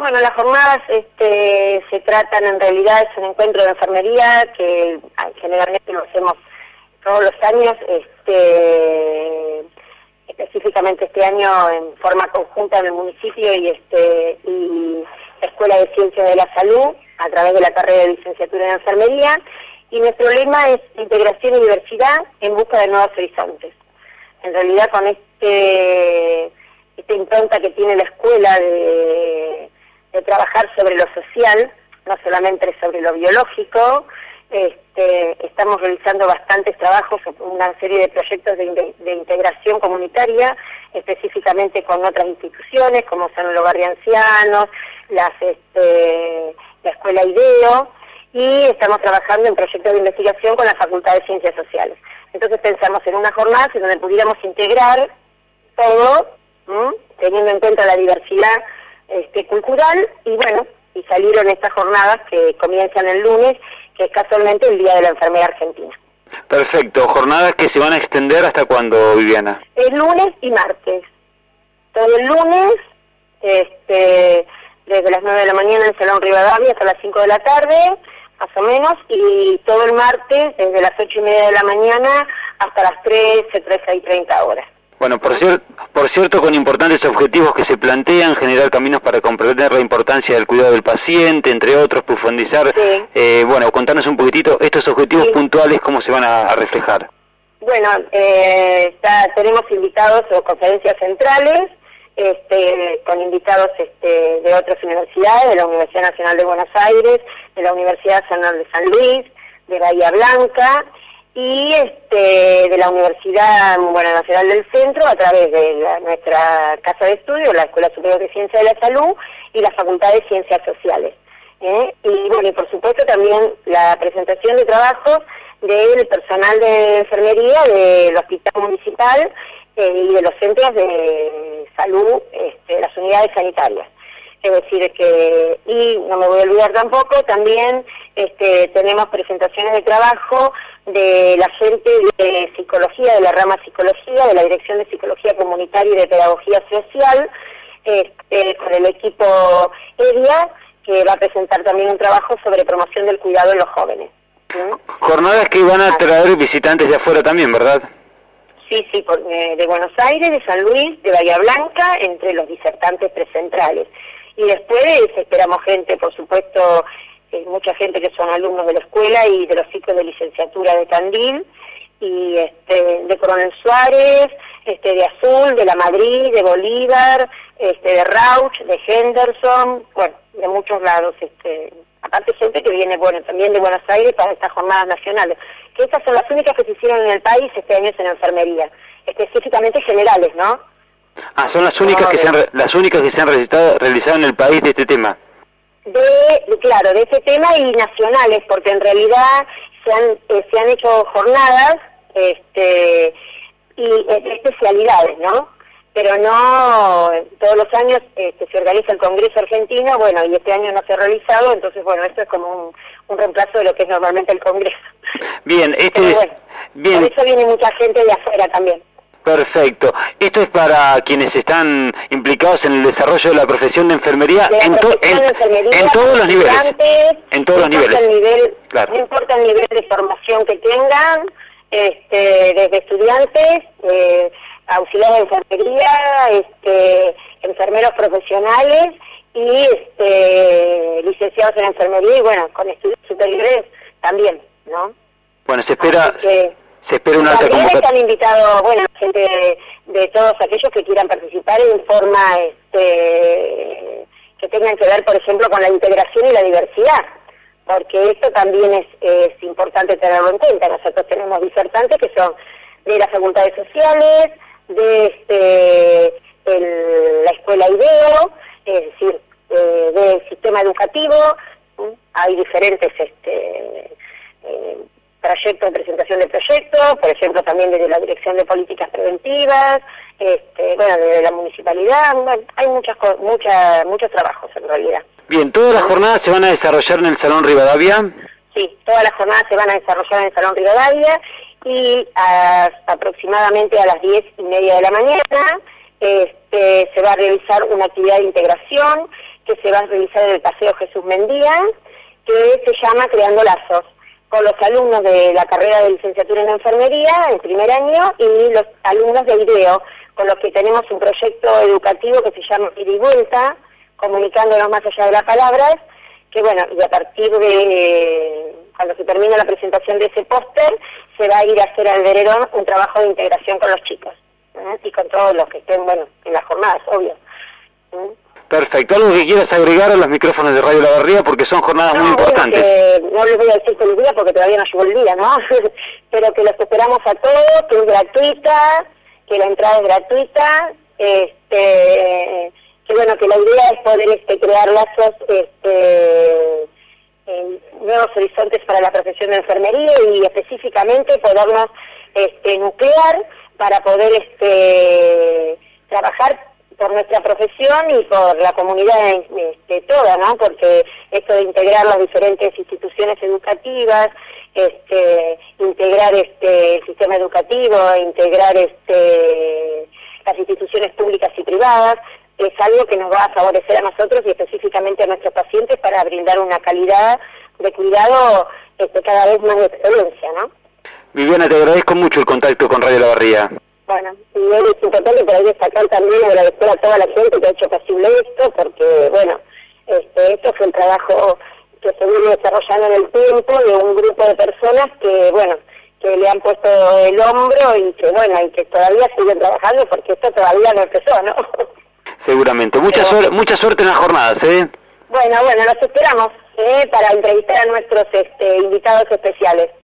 Bueno, las jornadas este, se tratan en realidad, es un encuentro de enfermería que generalmente lo hacemos todos los años, este, específicamente este año en forma conjunta en el municipio y, este, y la Escuela de Ciencias de la Salud a través de la carrera de licenciatura en enfermería. Y nuestro lema es integración y diversidad en busca de nuevos horizontes. En realidad con este, esta impronta que tiene la escuela de de trabajar sobre lo social, no solamente sobre lo biológico. Este, estamos realizando bastantes trabajos, una serie de proyectos de, integración comunitaria, específicamente con otras instituciones como son el Hogar Ancianos, las, este, la Escuela IDEO, y estamos trabajando en proyectos de investigación con la Facultad de Ciencias Sociales. Entonces pensamos en una jornada en donde pudiéramos integrar todo, teniendo en cuenta la diversidad este, cultural y bueno, y salieron estas jornadas que comienzan el lunes, que es casualmente el Día de la Enfermedad Argentina. Perfecto, jornadas que se van a extender hasta cuándo, Viviana? El lunes y martes. Todo el lunes, este, desde las 9 de la mañana en Salón Rivadavia hasta las 5 de la tarde, más o menos, y todo el martes desde las 8 y media de la mañana hasta las 13, 13 y 30 horas. Bueno, por, por cierto, con importantes objetivos que se plantean, generar caminos para comprender la importancia del cuidado del paciente, entre otros, profundizar. Eh, bueno, contarnos un poquitito estos objetivos puntuales, cómo se van a, reflejar. Bueno, eh, tenemos invitados o conferencias centrales, este, con invitados este, de otras universidades, de la Universidad Nacional de Buenos Aires, de la Universidad Nacional de San Luis, de Bahía Blanca, y este, de la Universidad Nacional del Centro a través de nuestra casa de estudio, la Escuela Superior de Ciencia de la Salud y la Facultad de Ciencias Sociales. ¿eh? Y bueno, y por supuesto también la presentación de trabajos del personal de enfermería del Hospital Municipal eh, y de los centros de salud, este, las unidades sanitarias. Es decir, que, y no me voy a olvidar tampoco, también este, tenemos presentaciones de trabajo de la gente de psicología, de la rama psicología, de la Dirección de Psicología Comunitaria y de Pedagogía Social, este, con el equipo EDIA, que va a presentar también un trabajo sobre promoción del cuidado en los jóvenes. Jornadas que van a traer visitantes de afuera también, ¿verdad? Sí, sí, eh, de Buenos Aires, de San Luis, de Bahía Blanca, entre los disertantes precentrales. Y después esperamos gente, por supuesto, eh, mucha gente que son alumnos de la escuela y de los ciclos de licenciatura de Tandil, y este, de Coronel Suárez, este, de Azul, de La Madrid, de Bolívar, este, de Rauch, de Henderson, bueno, de muchos lados, este, aparte gente que viene, bueno, también de Buenos Aires para estas jornadas nacionales, que estas son las únicas que se hicieron en el país este año en enfermería, específicamente generales, ¿no? Ah, son las únicas que se han, las únicas que se han realizado, realizado en el país de este tema de, claro, de ese tema y nacionales, porque en realidad se han, eh, se han hecho jornadas este, y eh, especialidades, ¿no? Pero no todos los años este, se organiza el Congreso Argentino, bueno, y este año no se ha realizado, entonces, bueno, esto es como un, un reemplazo de lo que es normalmente el Congreso. Bien, este es... bien. Por eso viene mucha gente de afuera también. Perfecto. Esto es para quienes están implicados en el desarrollo de la profesión de enfermería, en, todos los niveles. En todos los niveles. No importa el nivel de formación que tengan, este, desde estudiantes, eh, auxiliares de enfermería, este, enfermeros profesionales y este, licenciados en enfermería y bueno, con estudios superiores también, ¿no? Bueno, se espera... Se espera una También están invitados, bueno, gente de, todos aquellos que quieran participar en forma este, que tengan que ver, por ejemplo, con la integración y la diversidad, porque esto también es, es importante tenerlo en cuenta. Nosotros tenemos disertantes que son de las facultades sociales, de este, la escuela IDEO, es decir, eh, del sistema educativo, hay diferentes este, eh, proyectos de presentación de proyectos, por ejemplo también desde la Dirección de Políticas Preventivas, este, bueno, desde la municipalidad, hay muchas, muchas, muchos trabajos en realidad. Bien, ¿todas las jornadas se van a desarrollar en el Salón Rivadavia? Sí, todas las jornadas se van a desarrollar en el Salón Rivadavia y aproximadamente a las diez y media de la mañana este, se va a realizar una actividad de integración que se va a realizar en el Paseo Jesús Mendía, que se llama Creando Lazos, con los alumnos de la carrera de licenciatura en enfermería en primer año y los alumnos de IDEO, con los que tenemos un proyecto educativo que se llama Ida y Vuelta, comunicándonos más allá de las palabras, que bueno, y a partir de cuando se termine la presentación de ese póster, se va a ir a hacer al Vererón un trabajo de integración con los chicos ¿eh? y con todos los que estén, bueno, en las jornadas, obvio. ¿eh? Perfecto. ¿Algo que quieras agregar a los micrófonos de Radio La Barría? Porque son jornadas muy importantes. no les voy a decir feliz día porque todavía no llegó el día, ¿no? Pero que los esperamos a todos, que es gratuita, que la entrada es gratuita, este, que bueno, que la idea es poder este, crear lazos, este, nuevos horizontes para la profesión de enfermería y específicamente podernos este, nuclear para poder este, trabajar por nuestra profesión y por la comunidad este, toda, ¿no? Porque esto de integrar las diferentes instituciones educativas, este, integrar este, el sistema educativo, integrar este, las instituciones públicas y privadas, es algo que nos va a favorecer a nosotros y específicamente a nuestros pacientes para brindar una calidad de cuidado este, cada vez más de excelencia, ¿no? Viviana, te agradezco mucho el contacto con Radio La Barría. Bueno, y es importante por ahí destacar también agradecer a toda la gente que ha hecho posible esto, porque, bueno, este, esto fue un trabajo que se viene desarrollando en el tiempo de un grupo de personas que, bueno, que le han puesto el hombro y que, bueno, y que todavía siguen trabajando porque esto todavía no empezó, ¿no? Seguramente. Mucha, suerte, mucha suerte en las jornadas, ¿eh? Bueno, bueno, los esperamos ¿eh? para entrevistar a nuestros este, invitados especiales.